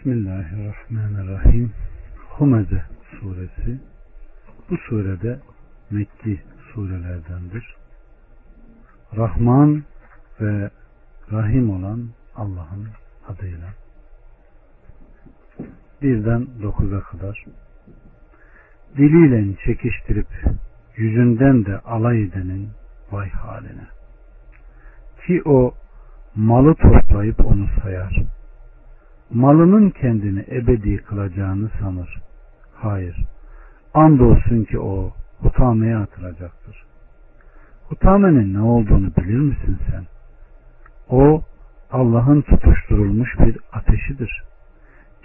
Bismillahirrahmanirrahim. Humeze suresi bu surede Mekki surelerdendir. Rahman ve Rahim olan Allah'ın adıyla. Birden dokuza kadar diliyle çekiştirip yüzünden de alay edenin vay haline. Ki o malı toplayıp onu sayar malının kendini ebedi kılacağını sanır. Hayır. Andolsun ki o hutameye atılacaktır. Hutamenin ne olduğunu bilir misin sen? O Allah'ın tutuşturulmuş bir ateşidir.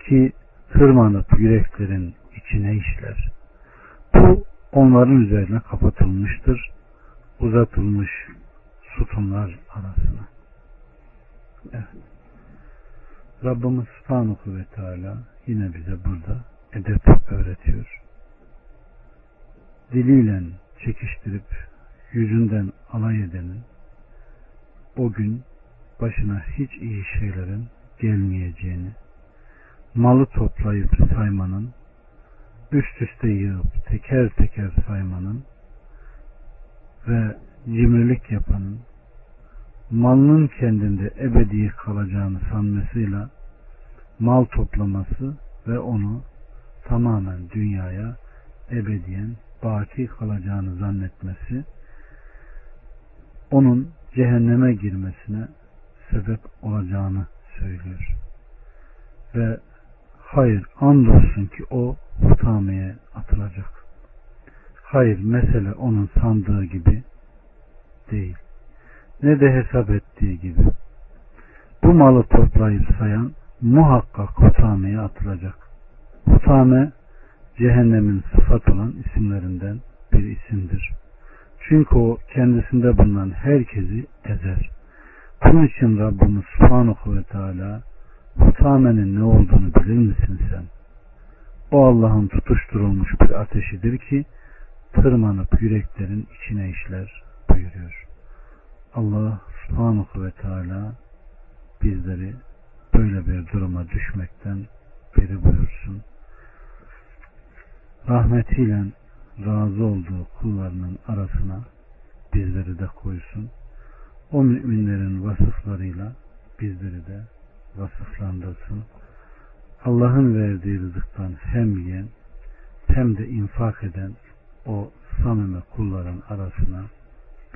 Ki tırmanıp yüreklerin içine işler. Bu onların üzerine kapatılmıştır. Uzatılmış sütunlar arasına. Evet. Rabbimiz Subhanahu ve Teala yine bize burada edep öğretiyor. Diliyle çekiştirip yüzünden alay edenin o gün başına hiç iyi şeylerin gelmeyeceğini, malı toplayıp saymanın, üst üste yığıp teker teker saymanın ve cimrilik yapanın malının kendinde ebedi kalacağını sanmasıyla mal toplaması ve onu tamamen dünyaya ebediyen baki kalacağını zannetmesi onun cehenneme girmesine sebep olacağını söylüyor. Ve hayır andolsun ki o hutameye atılacak. Hayır mesele onun sandığı gibi değil ne de hesap ettiği gibi. Bu malı toplayıp sayan muhakkak hutameye atılacak. Hutame cehennemin sıfat olan isimlerinden bir isimdir. Çünkü o kendisinde bulunan herkesi ezer. Bunun için Rabbimiz Subhanahu ve Teala hutamenin ne olduğunu bilir misin sen? O Allah'ın tutuşturulmuş bir ateşidir ki tırmanıp yüreklerin içine işler buyuruyor. Allah subhanahu ve teala bizleri böyle bir duruma düşmekten beri buyursun. Rahmetiyle razı olduğu kullarının arasına bizleri de koysun. O müminlerin vasıflarıyla bizleri de vasıflandırsın. Allah'ın verdiği rızıktan hem yiyen hem de infak eden o samimi kulların arasına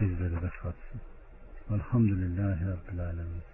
bizleri de katsın. Velhamdülillahi Rabbil Alemin.